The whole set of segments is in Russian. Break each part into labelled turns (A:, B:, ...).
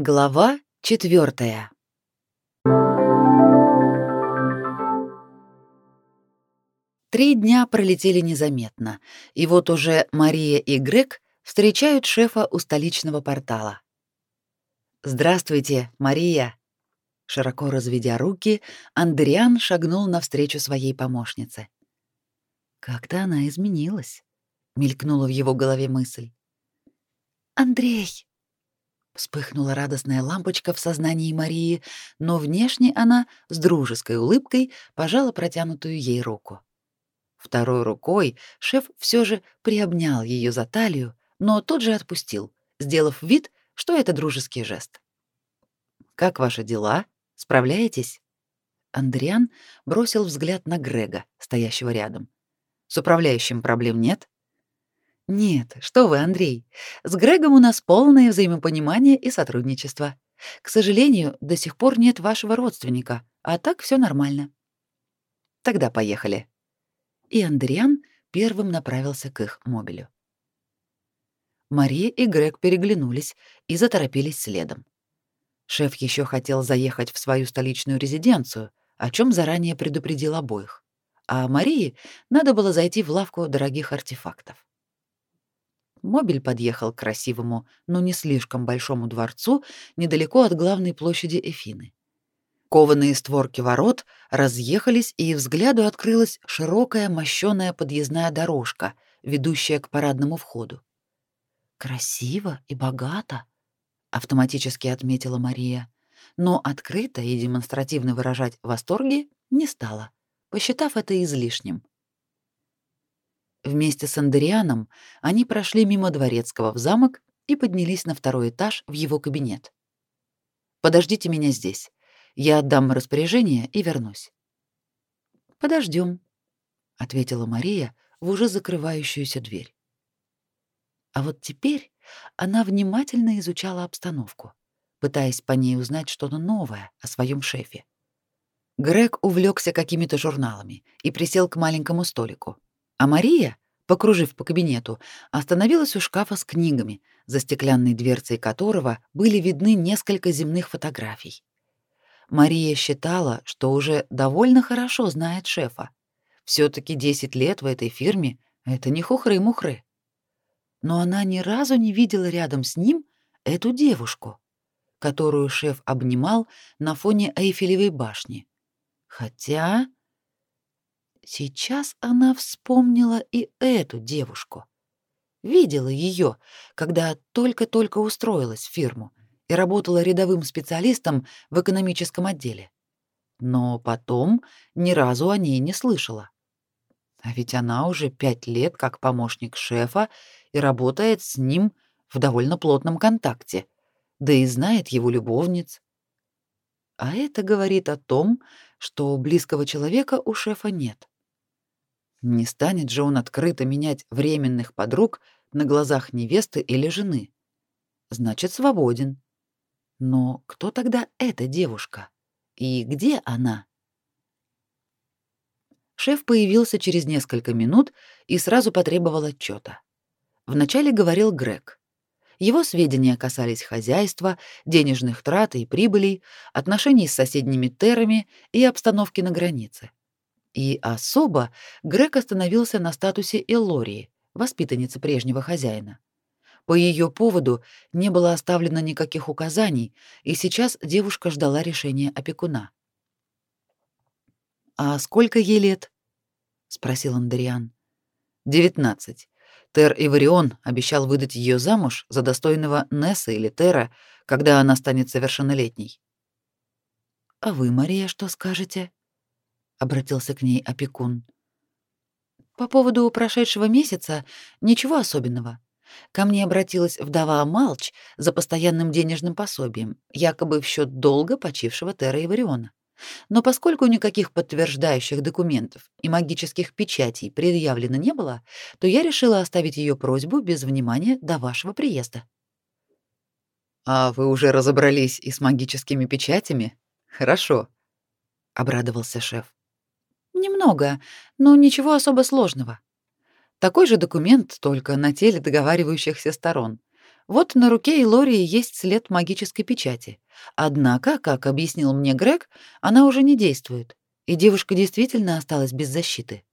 A: Глава четвертая. Три дня пролетели незаметно, и вот уже Мария и Грег встречают шефа у столичного портала. «Здравствуйте, Мария!» Широко разведя руки, Андриан шагнул навстречу своей помощнице. Как-то она изменилась, мелькнула в его голове мысль.
B: Андрей,
A: Вспыхнула радостная лампочка в сознании Марии, но внешне она с дружеской улыбкой пожала протянутую ей руку. Второй рукой шеф все же приобнял ее за талию, но тут же отпустил, сделав вид, что это дружеский жест. «Как ваши дела? Справляетесь?» Андриан бросил взгляд на Грега, стоящего рядом. «С управляющим проблем нет?» Нет, что вы, Андрей. С Грегом у нас полное взаимопонимание и сотрудничество. К сожалению, до сих пор нет вашего родственника, а так все нормально. Тогда поехали. И Андриан первым направился к их мобилю. Мария и Грег переглянулись и заторопились следом. Шеф еще хотел заехать в свою столичную резиденцию, о чем заранее предупредил обоих. А Марии надо было зайти в лавку дорогих артефактов. Мобиль подъехал к красивому, но не слишком большому дворцу недалеко от главной площади Эфины. Кованые створки ворот разъехались, и взгляду открылась широкая мощёная подъездная дорожка, ведущая к парадному входу. «Красиво и богато», — автоматически отметила Мария, но открыто и демонстративно выражать восторги не стала, посчитав это излишним. Вместе с Андерианом они прошли мимо дворецкого в замок и поднялись на второй этаж в его кабинет. Подождите меня здесь. Я отдам распоряжение и вернусь. Подождем, ответила Мария в уже закрывающуюся дверь. А вот теперь она внимательно изучала обстановку, пытаясь по ней узнать что-то новое о своем шефе. Грег увлекся какими-то журналами и присел к маленькому столику. А Мария, покружив по кабинету, остановилась у шкафа с книгами, за стеклянной дверцей которого были видны несколько земных фотографий. Мария считала, что уже довольно хорошо знает шефа. все таки 10 лет в этой фирме — это не хухры-мухры. Но она ни разу не видела рядом с ним эту девушку, которую шеф обнимал на фоне Эйфелевой башни. Хотя Сейчас она вспомнила и эту девушку. Видела ее, когда только-только устроилась в фирму и работала рядовым специалистом в экономическом отделе. Но потом ни разу о ней не слышала. А ведь она уже пять лет как помощник шефа и работает с ним в довольно плотном контакте, да и знает его любовниц. А это говорит о том, что близкого человека у шефа нет. Не станет же он открыто менять временных подруг на глазах невесты или жены. Значит, свободен. Но кто тогда эта девушка? И где она? Шеф появился через несколько минут и сразу потребовал отчета. Вначале говорил Грег. Его сведения касались хозяйства, денежных трат и прибылей, отношений с соседними террами и обстановки на границе. И особо Грег остановился на статусе Элории, воспитанницы прежнего хозяина. По ее поводу не было оставлено никаких указаний, и сейчас девушка ждала решения опекуна. «А сколько ей лет?» — спросил Андриан. «Девятнадцать. Тер Иварион обещал выдать ее замуж за достойного Несса или Тера, когда она станет совершеннолетней». «А вы, Мария, что скажете?» Обратился к ней опекун. По поводу прошедшего месяца ничего особенного. Ко мне обратилась вдова Малч за постоянным денежным пособием, якобы в счет долга почившего Тера Ивариона. Но поскольку никаких подтверждающих документов и магических печатей предъявлено не было, то я решила оставить ее просьбу без внимания до вашего приезда. А вы уже разобрались и с магическими печатями? Хорошо, обрадовался шеф. Немного, но ничего особо сложного. Такой же документ, только на теле договаривающихся сторон. Вот на руке Илории есть след магической печати. Однако, как объяснил мне Грег, она уже не действует, и девушка действительно осталась без защиты.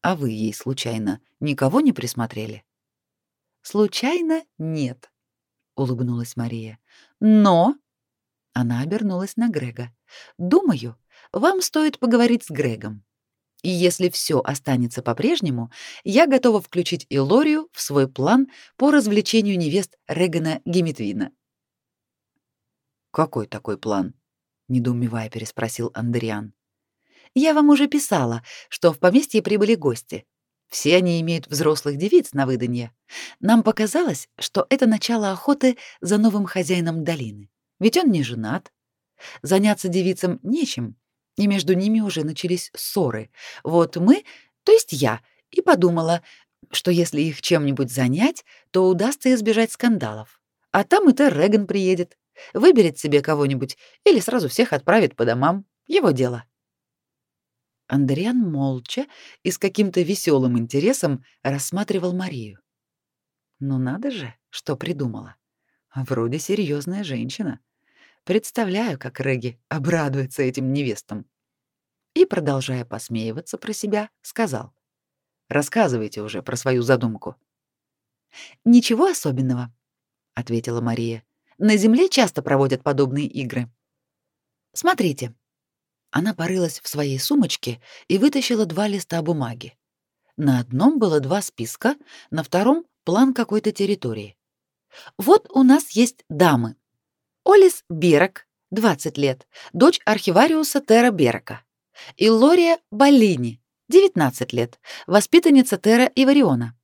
A: А вы ей случайно никого не присмотрели? Случайно нет, улыбнулась Мария. Но она обернулась на Грега. Думаю, вам стоит поговорить с Грегом. И если все останется по-прежнему, я готова включить Илорию в свой план по развлечению невест Регана Геметвина. Какой такой план? недоумевая переспросил Андриан. Я вам уже писала, что в поместье прибыли гости. Все они имеют взрослых девиц на выданье. Нам показалось, что это начало охоты за новым хозяином долины. Ведь он не женат. Заняться девицам нечем, и между ними уже начались ссоры. Вот мы, то есть я, и подумала, что если их чем-нибудь занять, то удастся избежать скандалов. А там и Реган приедет, выберет себе кого-нибудь или сразу всех отправит по домам. Его дело. Андриан молча и с каким-то веселым интересом рассматривал Марию. Ну надо же, что придумала. Вроде серьезная женщина. Представляю, как Реги обрадуется этим невестам. И, продолжая посмеиваться про себя, сказал. «Рассказывайте уже про свою задумку». «Ничего особенного», — ответила Мария. «На Земле часто проводят подобные игры. Смотрите, она порылась в своей сумочке и вытащила два листа бумаги. На одном было два списка, на втором — план какой-то территории. Вот у нас есть дамы. Олис Берок, 20 лет, дочь архивариуса Тера Берока. И Лория Баллини, 19 лет, воспитанница Тера Ивариона.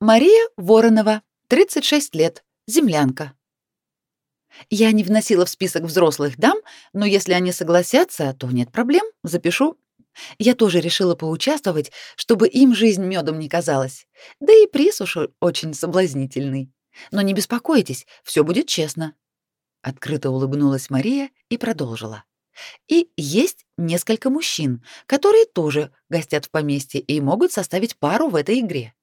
A: Мария Воронова, 36 лет, землянка. Я не вносила в список взрослых дам, но если они согласятся, то нет проблем, запишу. Я тоже решила поучаствовать, чтобы им жизнь медом не казалась. Да и приз уж очень соблазнительный. Но не беспокойтесь, все будет честно. Открыто улыбнулась Мария и продолжила. И есть несколько мужчин, которые тоже гостят в поместье и могут составить пару в этой игре.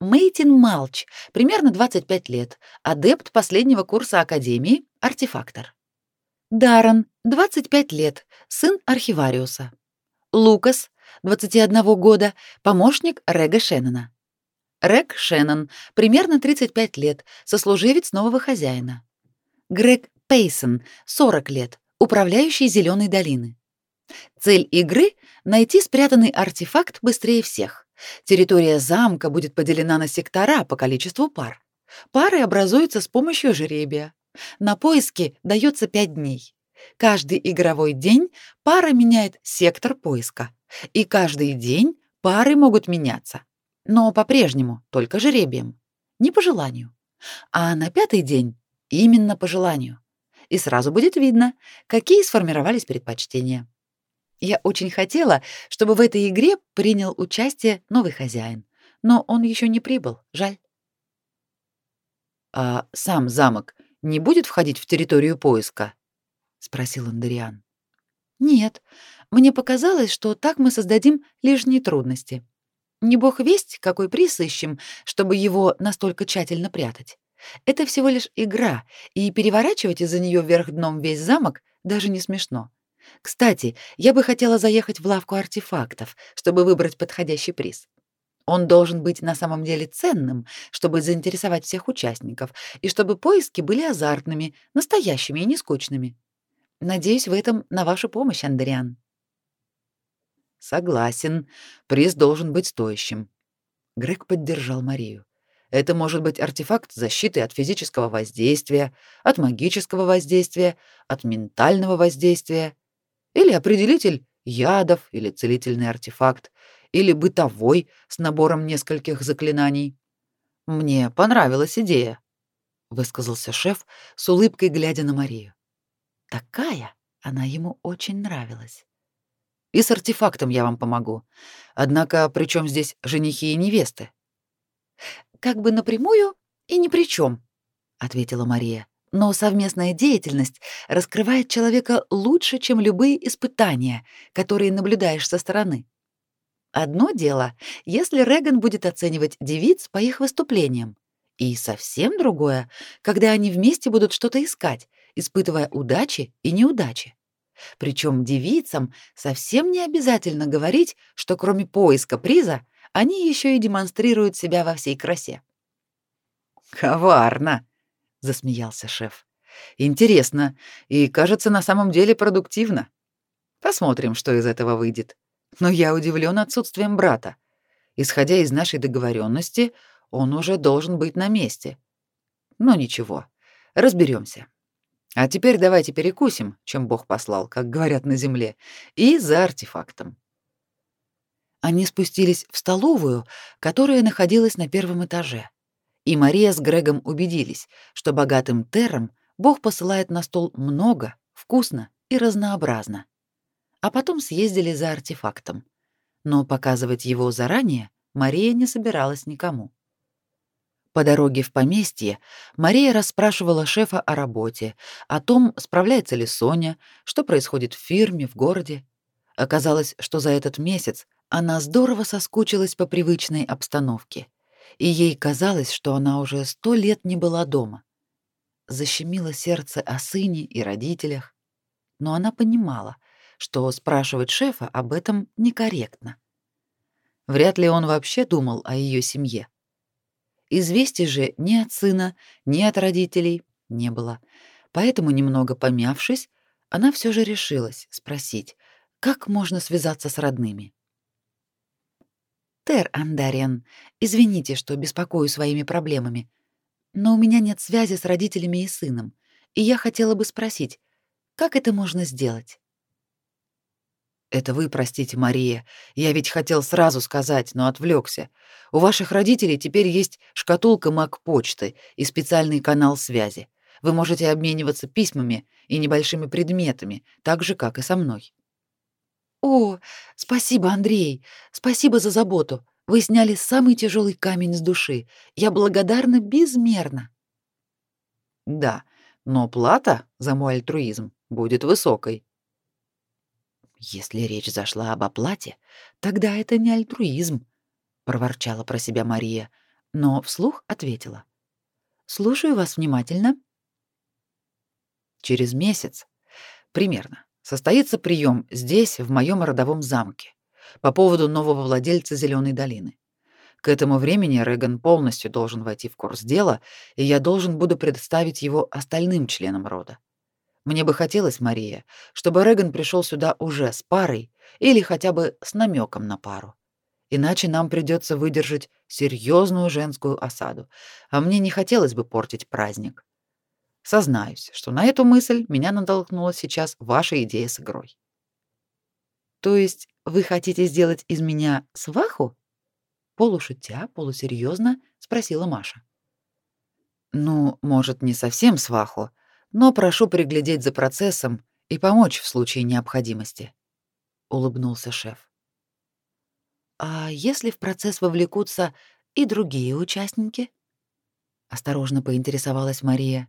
A: Мейтин Малч, примерно 25 лет, адепт последнего курса Академии, артефактор. Даррен, 25 лет, сын архивариуса. Лукас, 21 года, помощник Рега Шеннона. Рег Шеннон, примерно 35 лет, сослуживец нового хозяина. Грег Пейсон, 40 лет, управляющий Зеленой долины. Цель игры — найти спрятанный артефакт быстрее всех. Территория замка будет поделена на сектора по количеству пар. Пары образуются с помощью жеребия. На поиски дается 5 дней. Каждый игровой день пара меняет сектор поиска. И каждый день пары могут меняться. Но по-прежнему только жеребием. Не по желанию. А на пятый день именно по желанию. И сразу будет видно, какие сформировались предпочтения. Я очень хотела, чтобы в этой игре принял участие новый хозяин, но он еще не прибыл, жаль. А сам замок не будет входить в территорию поиска? спросил Андериан. Нет, мне показалось, что так мы создадим лишние трудности. Не бог весть, какой приз чтобы его настолько тщательно прятать. Это всего лишь игра, и переворачивать из-за нее вверх дном весь замок даже не смешно. Кстати, я бы хотела заехать в лавку артефактов, чтобы выбрать подходящий приз. Он должен быть на самом деле ценным, чтобы заинтересовать всех участников, и чтобы поиски были азартными, настоящими и не скучными. Надеюсь в этом на вашу помощь, Андриан. Согласен, приз должен быть стоящим. Грег поддержал Марию. Это может быть артефакт защиты от физического воздействия, от магического воздействия, от ментального воздействия или определитель ядов, или целительный артефакт, или бытовой с набором нескольких заклинаний. Мне понравилась идея, высказался шеф с улыбкой глядя на Марию. Такая она ему очень нравилась. И с артефактом я вам помогу. Однако при чем здесь женихи и невесты? Как бы напрямую и ни при чем, ответила Мария. Но совместная деятельность раскрывает человека лучше, чем любые испытания, которые наблюдаешь со стороны. Одно дело, если Реган будет оценивать девиц по их выступлениям, И совсем другое, когда они вместе будут что-то искать, испытывая удачи и неудачи. Причем девицам совсем не обязательно говорить, что кроме поиска приза, они еще и демонстрируют себя во всей красе. «Коварно!» — засмеялся шеф. «Интересно, и, кажется, на самом деле продуктивно. Посмотрим, что из этого выйдет. Но я удивлен отсутствием брата. Исходя из нашей договоренности, он уже должен быть на месте. Но ничего, разберемся. А теперь давайте перекусим, чем Бог послал, как говорят на земле, и за артефактом. Они спустились в столовую, которая находилась на первом этаже. И Мария с Грегом убедились, что богатым террам Бог посылает на стол много, вкусно и разнообразно. А потом съездили за артефактом. Но показывать его заранее Мария не собиралась никому. По дороге в поместье Мария расспрашивала шефа о работе, о том, справляется ли Соня, что происходит в фирме, в городе. Оказалось, что за этот месяц она здорово соскучилась по привычной обстановке, и ей казалось, что она уже сто лет не была дома. Защемило сердце о сыне и родителях, но она понимала, что спрашивать шефа об этом некорректно. Вряд ли он вообще думал о ее семье. Известий же ни от сына, ни от родителей не было. Поэтому, немного помявшись, она все же решилась спросить, как можно связаться с родными. «Тер Андариан, извините, что беспокою своими проблемами, но у меня нет связи с родителями и сыном, и я хотела бы спросить, как это можно сделать?» Это вы простите, Мария. Я ведь хотел сразу сказать, но отвлекся. У ваших родителей теперь есть шкатулка Мак-почты и специальный канал связи. Вы можете обмениваться письмами и небольшими предметами, так же, как и со мной. О, спасибо, Андрей. Спасибо за заботу. Вы сняли самый тяжелый камень с души. Я благодарна безмерно. Да, но плата за мой альтруизм будет высокой. Если речь зашла об оплате, тогда это не альтруизм, проворчала про себя Мария, но вслух ответила: Слушаю вас внимательно. Через месяц примерно состоится прием здесь, в моем родовом замке, по поводу нового владельца Зеленой долины. К этому времени Реган полностью должен войти в курс дела, и я должен буду представить его остальным членам рода. Мне бы хотелось, Мария, чтобы Реган пришел сюда уже с парой или хотя бы с намеком на пару. Иначе нам придется выдержать серьезную женскую осаду, а мне не хотелось бы портить праздник. Сознаюсь, что на эту мысль меня натолкнула сейчас ваша идея с игрой. То есть вы хотите сделать из меня сваху? полушутя, полусерьезно спросила Маша. Ну, может, не совсем сваху, но прошу приглядеть за процессом и помочь в случае необходимости, улыбнулся шеф. А если в процесс вовлекутся и другие участники? осторожно поинтересовалась Мария.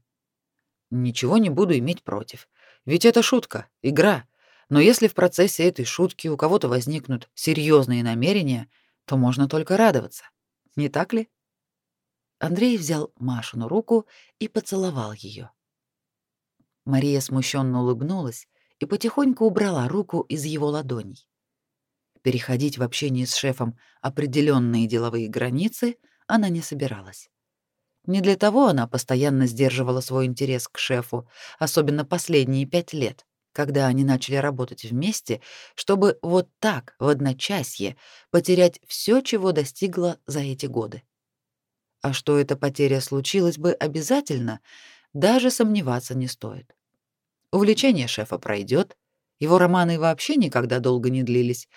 A: Ничего не буду иметь против, ведь это шутка, игра. Но если в процессе этой шутки у кого-то возникнут серьезные намерения, то можно только радоваться. Не так ли? Андрей взял Машину руку и поцеловал ее. Мария смущенно улыбнулась и потихоньку убрала руку из его ладоней. Переходить в общении с шефом определенные деловые границы она не собиралась. Не для того она постоянно сдерживала свой интерес к шефу, особенно последние пять лет, когда они начали работать вместе, чтобы вот так, в одночасье, потерять все, чего достигла за эти годы. А что эта потеря случилась бы обязательно, даже сомневаться не стоит. Увлечение шефа пройдет, его романы вообще никогда долго не длились,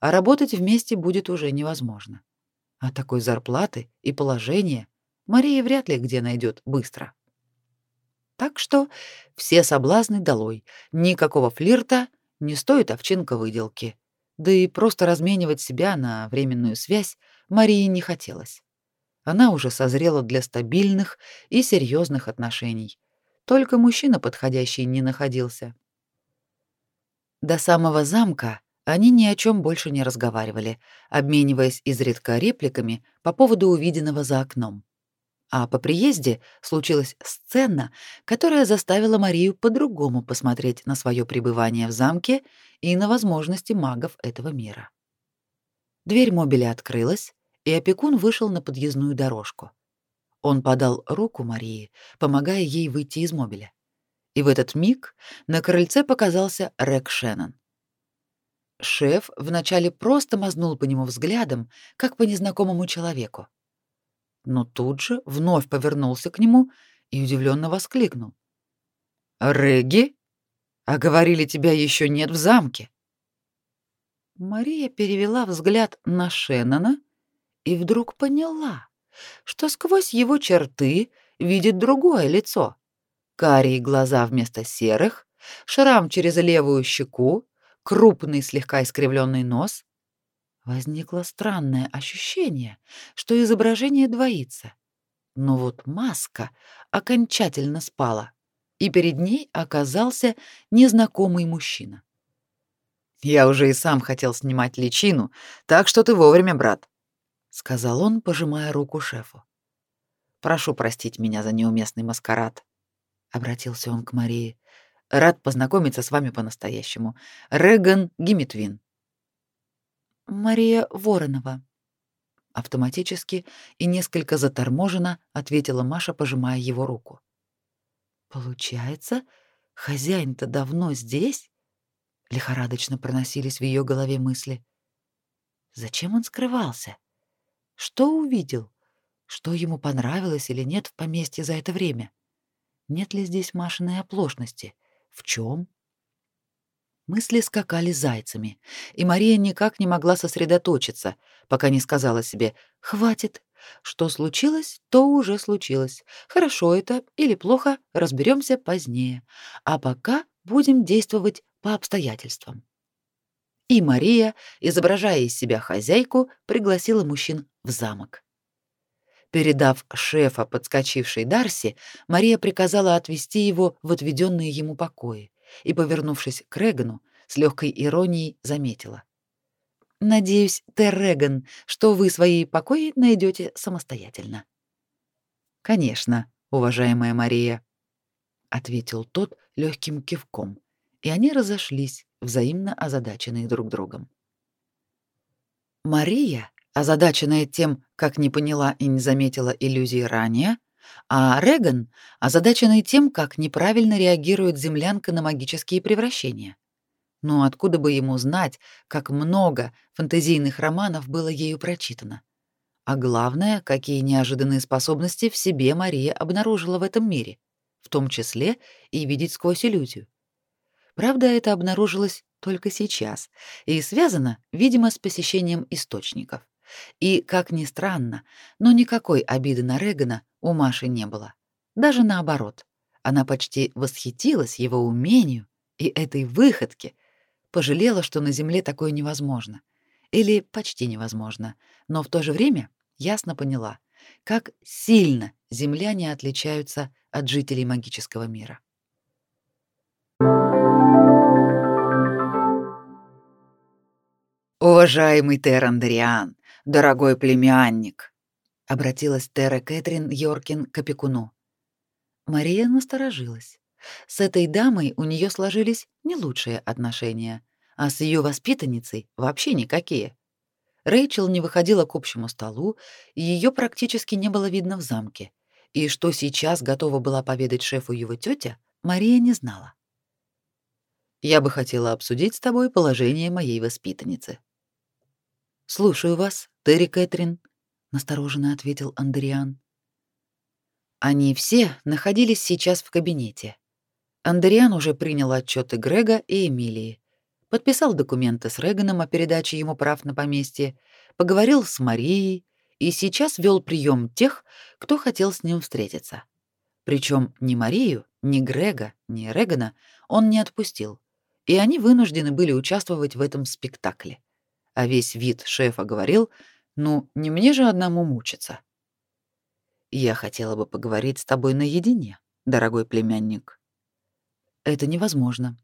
A: а работать вместе будет уже невозможно. А такой зарплаты и положения Мария вряд ли где найдет быстро. Так что все соблазны долой, никакого флирта, не стоит овчинка выделки. Да и просто разменивать себя на временную связь Марии не хотелось. Она уже созрела для стабильных и серьезных отношений. Только мужчина подходящий не находился. До самого замка они ни о чем больше не разговаривали, обмениваясь изредка репликами по поводу увиденного за окном. А по приезде случилась сцена, которая заставила Марию по-другому посмотреть на свое пребывание в замке и на возможности магов этого мира. Дверь мобиля открылась, и опекун вышел на подъездную дорожку. Он подал руку Марии, помогая ей выйти из мобиля. И в этот миг на крыльце показался Рек Шеннон. Шеф вначале просто мазнул по нему взглядом, как по незнакомому человеку. Но тут же вновь повернулся к нему и удивленно воскликнул. «Регги? А говорили, тебя еще нет в замке?» Мария перевела взгляд на Шеннона и вдруг поняла, что сквозь его черты видит другое лицо. Карие глаза вместо серых, шрам через левую щеку, крупный слегка искривленный нос. Возникло странное ощущение, что изображение двоится. Но вот маска окончательно спала, и перед ней оказался незнакомый мужчина. «Я уже и сам хотел снимать личину, так что ты вовремя, брат», — сказал он, пожимая руку шефу. «Прошу простить меня за неуместный маскарад», — обратился он к Марии. Рад познакомиться с вами по-настоящему. Реган Гимитвин.
B: Мария Воронова.
A: Автоматически и несколько заторможенно ответила Маша, пожимая его руку.
B: Получается, хозяин-то давно здесь? Лихорадочно проносились в ее голове мысли. Зачем он скрывался? Что увидел? Что ему понравилось или нет в поместье за это время? Нет ли здесь Машиной оплошности? В чем? Мысли скакали зайцами, и Мария никак не могла сосредоточиться, пока не сказала себе «Хватит, что случилось, то уже случилось. Хорошо это или плохо, разберемся позднее. А пока будем действовать по обстоятельствам». И Мария, изображая из себя хозяйку, пригласила мужчин в замок. Передав шефа подскочившей Дарси, Мария приказала отвести его в отведенные ему покои и, повернувшись к Регану, с легкой иронией заметила. «Надеюсь, Терреган, что вы свои покои найдете самостоятельно». «Конечно, уважаемая Мария», — ответил тот легким кивком, и они разошлись, взаимно озадаченные друг другом. Мария озадаченная тем, как не поняла и не заметила иллюзии ранее, а Реган озадаченный тем, как неправильно реагирует землянка на магические превращения. Но откуда бы ему знать, как много фэнтезийных романов было ею прочитано? А главное, какие неожиданные способности в себе Мария обнаружила в этом мире, в том числе и видеть сквозь иллюзию. Правда, это обнаружилось только сейчас и связано, видимо, с посещением источников. И, как ни странно, но никакой обиды на Регана у Маши не было. Даже наоборот. Она почти восхитилась его умению и этой выходке, пожалела, что на земле такое невозможно. Или почти невозможно, но в то же время ясно поняла, как сильно земляне отличаются от жителей магического мира.
C: Уважаемый Терандриан, дорогой племянник, обратилась Тера Кэтрин Йоркин к опекуну.
A: Мария насторожилась. С этой дамой у нее сложились не лучшие отношения, а с ее воспитанницей вообще никакие. Рэйчел не выходила к общему столу, и ее практически не было видно в замке. И что сейчас готова была поведать шефу его тетя, Мария не знала. Я бы хотела обсудить с тобой положение моей воспитанницы, Слушаю вас, Терри Кэтрин, настороженно ответил Андриан. Они все находились сейчас в кабинете. Андриан уже принял отчеты Грега и Эмилии, подписал документы с Реганом о передаче ему прав на поместье, поговорил с Марией и сейчас вел прием тех, кто хотел с ним встретиться. Причем ни Марию, ни Грега, ни Регана он не отпустил, и они вынуждены были участвовать в этом спектакле а весь вид шефа говорил, ну, не мне же одному мучиться. Я хотела бы поговорить с тобой наедине, дорогой племянник. Это невозможно.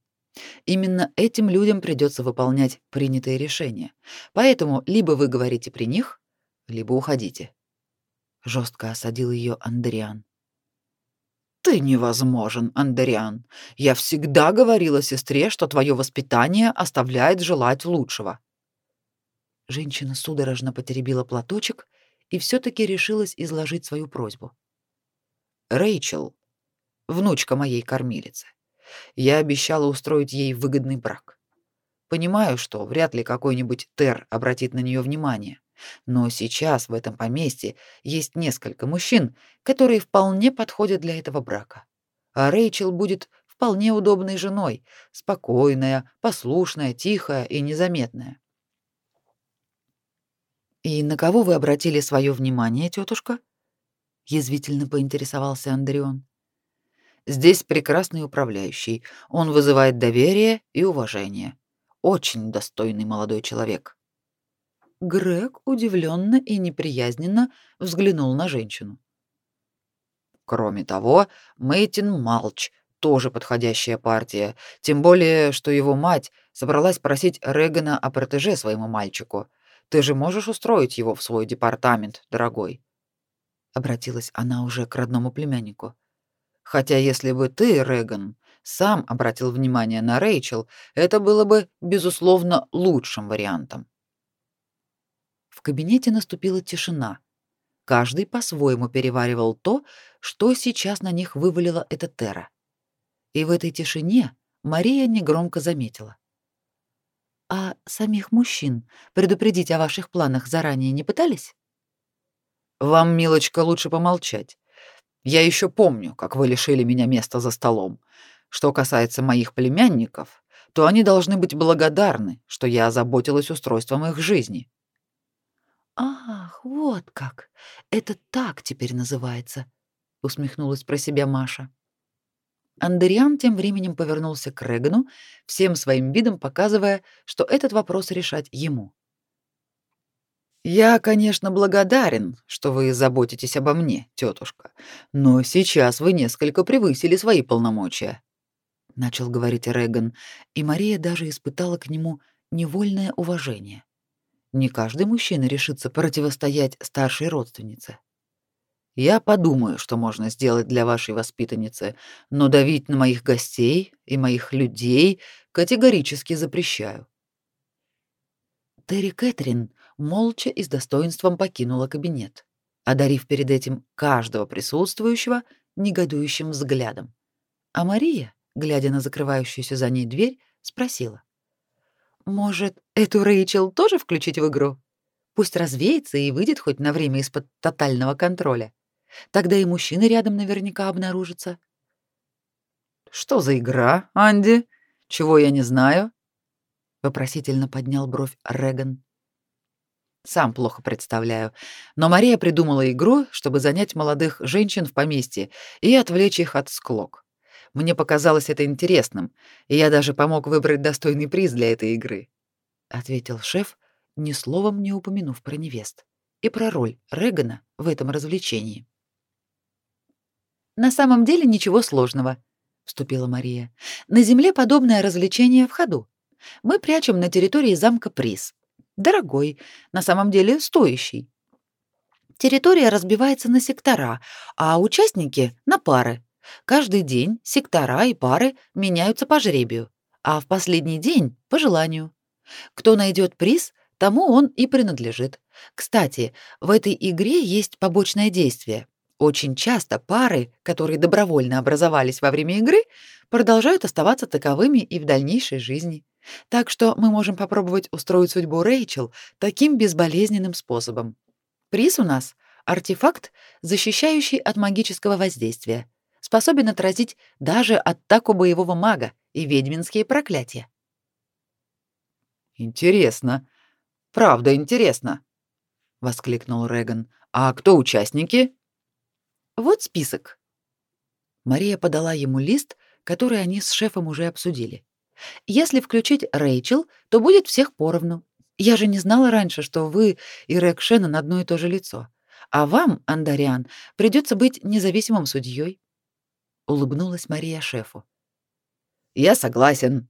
A: Именно этим людям придется выполнять принятые решения. Поэтому либо вы говорите при них, либо уходите.
B: жестко осадил ее Андриан.
C: Ты невозможен, Андриан. Я всегда говорила сестре, что твое воспитание оставляет желать лучшего.
B: Женщина судорожно потеребила платочек и все таки решилась изложить свою просьбу.
C: Рэйчел, внучка моей кормилицы. Я обещала устроить ей выгодный брак. Понимаю, что вряд ли какой-нибудь Тер обратит на нее внимание, но сейчас в этом поместье есть несколько мужчин, которые вполне подходят для этого брака. А Рэйчел будет вполне удобной женой, спокойная, послушная, тихая и незаметная.
B: И на кого вы обратили свое внимание, тетушка? язвительно поинтересовался Андреон.
C: Здесь прекрасный управляющий. Он вызывает доверие и уважение. Очень достойный молодой человек.
B: Грег удивленно и неприязненно взглянул на женщину.
C: Кроме того, Мейтин Малч тоже подходящая партия, тем более, что его мать собралась просить Регана о протеже своему мальчику. Ты же можешь устроить его в свой департамент, дорогой. Обратилась она уже к родному племяннику. Хотя если бы ты, Реган, сам обратил внимание на Рэйчел, это было бы безусловно лучшим вариантом.
B: В кабинете наступила тишина. Каждый по-своему переваривал то, что сейчас на них вывалила эта Тера. И в этой тишине Мария негромко заметила: а самих мужчин предупредить о ваших планах заранее не пытались?
C: Вам, милочка, лучше помолчать. Я еще помню, как вы лишили меня места за столом. Что касается моих племянников, то они должны быть благодарны, что я озаботилась устройством их жизни.
B: Ах, вот как. Это так теперь называется, усмехнулась про себя Маша. Андериан тем временем повернулся к Регану, всем своим видом показывая, что этот вопрос решать ему.
C: «Я, конечно, благодарен, что вы заботитесь обо мне, тетушка, но сейчас вы несколько превысили свои полномочия», — начал говорить Реган, и Мария даже испытала к нему невольное уважение. Не каждый мужчина решится противостоять старшей родственнице. Я подумаю, что можно сделать для вашей воспитанницы, но давить на моих гостей и моих людей категорически запрещаю.
B: Терри Кэтрин молча и с достоинством покинула кабинет, одарив перед этим каждого присутствующего негодующим взглядом. А Мария, глядя на закрывающуюся за ней дверь, спросила: "Может, эту Рэйчел тоже включить в игру? Пусть развеется и выйдет хоть на время из-под тотального контроля". Тогда и мужчины рядом наверняка обнаружатся.
C: Что за игра, Анди? Чего я не знаю? вопросительно поднял бровь Реган. Сам плохо представляю, но Мария придумала игру, чтобы занять молодых женщин в поместье и отвлечь их от склок. Мне показалось это интересным, и я даже помог выбрать достойный приз для этой игры, ответил шеф, ни словом не упомянув про невест и про роль Регана в этом развлечении.
B: На самом деле ничего сложного, вступила Мария. На земле подобное развлечение в ходу. Мы прячем на территории замка приз. Дорогой, на самом деле стоящий. Территория разбивается на сектора, а участники — на пары. Каждый день сектора и пары меняются по жребию, а в последний день — по желанию. Кто найдет приз, тому он и принадлежит. Кстати, в этой игре есть побочное действие. Очень часто пары, которые добровольно образовались во время игры, продолжают оставаться таковыми и в дальнейшей жизни. Так что мы можем попробовать устроить судьбу Рэйчел таким безболезненным способом. Приз у нас — артефакт, защищающий от магического воздействия, способен отразить даже атаку боевого мага и ведьминские проклятия.
C: «Интересно. Правда интересно», — воскликнул Реган. «А кто участники?»
B: Вот список. Мария подала ему лист, который они с шефом уже обсудили. Если включить Рэйчел, то будет всех поровну. Я же не знала раньше, что вы и Рэк Шеннон одно и то же лицо. А вам, Андариан, придется быть независимым судьей. Улыбнулась Мария шефу.
C: Я согласен.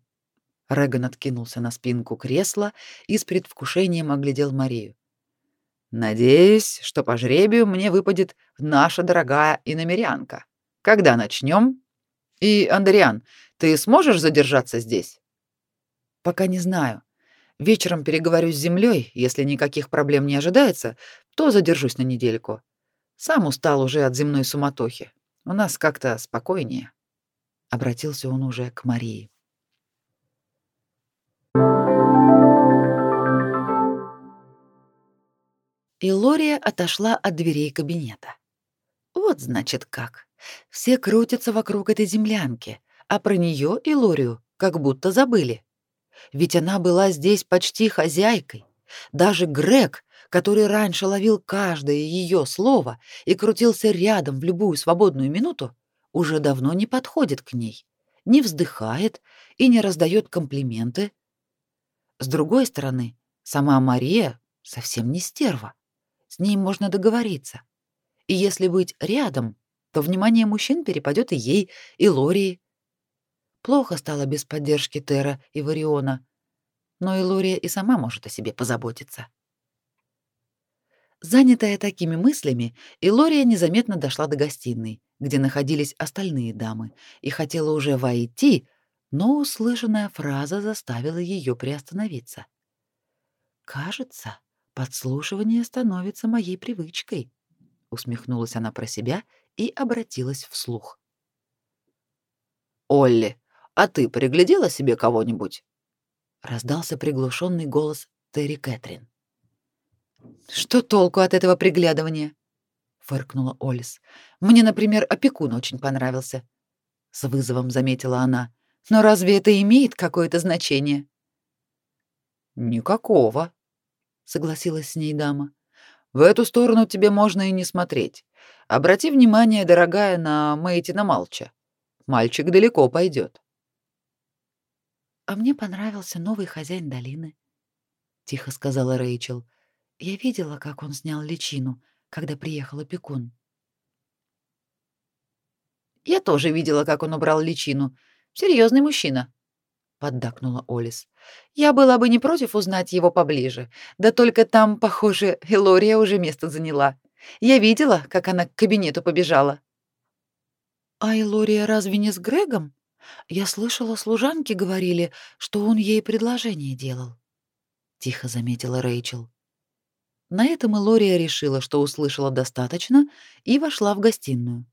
C: Реган откинулся на спинку кресла и с предвкушением оглядел Марию. Надеюсь, что по жребию мне выпадет наша дорогая иномерянка. Когда начнем? И, Андриан, ты сможешь задержаться здесь? Пока не знаю. Вечером переговорю с землей, если никаких проблем не ожидается, то задержусь на недельку. Сам устал уже от земной суматохи. У нас как-то спокойнее. Обратился он уже к Марии.
A: И Лория отошла от дверей кабинета. Вот значит как. Все крутятся вокруг этой землянки, а про нее и Лорию как будто забыли. Ведь она была здесь почти хозяйкой. Даже Грег, который раньше ловил каждое ее слово и крутился рядом в любую свободную минуту, уже давно не подходит к ней, не вздыхает и не раздает комплименты. С другой стороны, сама Мария совсем не стерва. С ней можно договориться. И если быть рядом, то внимание мужчин перепадет и ей, и Лории. Плохо стало без поддержки Тера и Вариона, но и Лория и сама может о себе позаботиться. Занятая такими мыслями, Илория незаметно дошла до гостиной, где находились остальные дамы, и хотела уже войти, но услышанная фраза заставила ее приостановиться. «Кажется, подслушивание становится моей привычкой», — усмехнулась она про себя и обратилась вслух.
C: «Олли, а ты приглядела себе кого-нибудь?»
A: — раздался приглушенный голос Терри Кэтрин. Что толку от этого приглядывания? фыркнула Олис. Мне, например, опекун очень понравился. С вызовом заметила она. Но разве это имеет какое-то значение?
C: Никакого, согласилась с ней дама. В эту сторону тебе можно и не смотреть. Обрати внимание, дорогая, на Мэйтина Малча. Мальчик далеко пойдет.
A: А мне понравился новый хозяин долины, тихо сказала Рэйчел. Я видела, как он снял личину, когда приехал опекун.
B: Я тоже видела, как он убрал личину. Серьезный мужчина, поддакнула Олис. Я была бы не против узнать его поближе. Да только там, похоже, Элория уже место заняла. Я видела, как она к кабинету побежала.
A: А Элория разве не с Грегом? Я слышала, служанки говорили, что он ей предложение делал. Тихо заметила Рэйчел. На этом Элория решила, что услышала достаточно, и вошла в гостиную.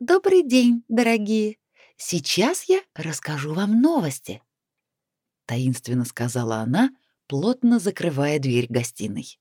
A: «Добрый день, дорогие! Сейчас я расскажу вам новости», — таинственно сказала она, плотно закрывая дверь гостиной.